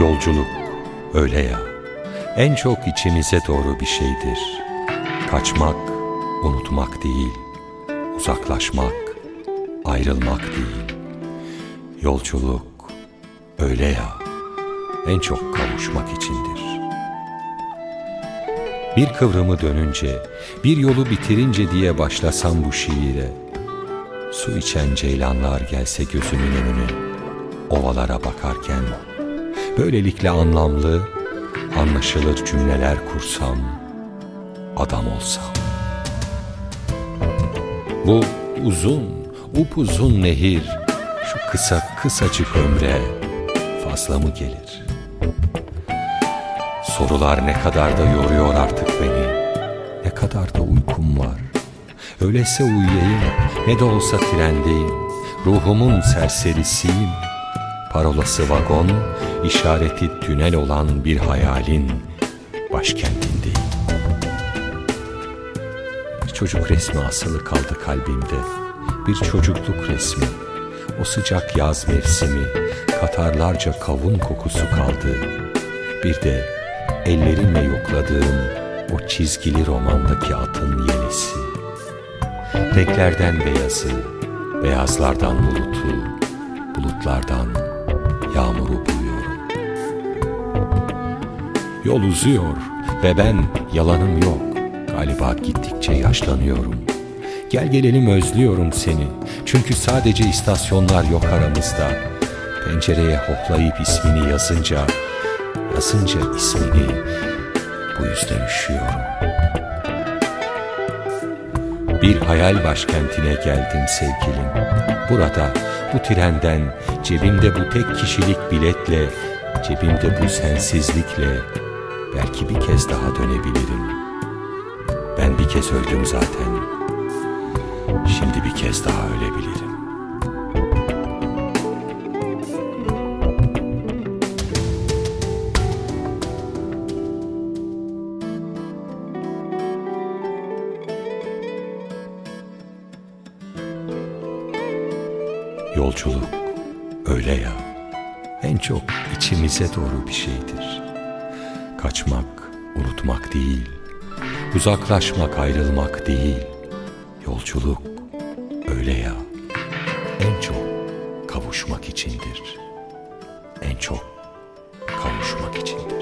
Yolculuk öyle ya, en çok içimize doğru bir şeydir. Kaçmak, unutmak değil, uzaklaşmak, ayrılmak değil. Yolculuk öyle ya, en çok kavuşmak içindir. Bir kıvrımı dönünce, bir yolu bitirince diye başlasam bu şiire, su içen ceylanlar gelse gözümün önüne, ovalara bakarken, böylelikle anlamlı, anlaşılır cümleler kursam, adam olsam. Bu uzun, upuzun nehir, şu kısa kısacık ömre fazla mı gelir? Sorular ne kadar da yoruyor artık beni, ne kadar da uykum var. Öyleyse uyuyayım, ne de olsa trendeyim, ruhumun serserisiyim. Parolası vagon, işareti tünel olan bir hayalin başkentindeyim. Bir çocuk resmi asılı kaldı kalbimde. Bir çocukluk resmi. O sıcak yaz mevsimi, katarlarca kavun kokusu kaldı. Bir de ellerimle yokladığım o çizgili romandaki atın yenisi. Renklerden beyazı, beyazlardan bulutu, bulutlardan yağmuru buluyorum. Yol uzuyor ve ben yalanım yok. Galiba gittikçe yaşlanıyorum. Gel gelelim özlüyorum seni. Çünkü sadece istasyonlar yok aramızda. Pencereye hoplayıp ismini yazınca, yazınca ismini bu yüzden üşüyorum. Bir hayal başkentine geldim sevgilim. Burada bu trenden cebimde bu tek kişilik biletle, cebimde bu sensizlikle belki bir kez daha dönebilirim. Ben bir kez öldüm zaten. Şimdi bir kez daha ölebilirim. Yolculuk öyle ya, en çok içimize doğru bir şeydir. Kaçmak, unutmak değil, uzaklaşmak, ayrılmak değil. Yolculuk öyle ya, en çok kavuşmak içindir. En çok kavuşmak içindir.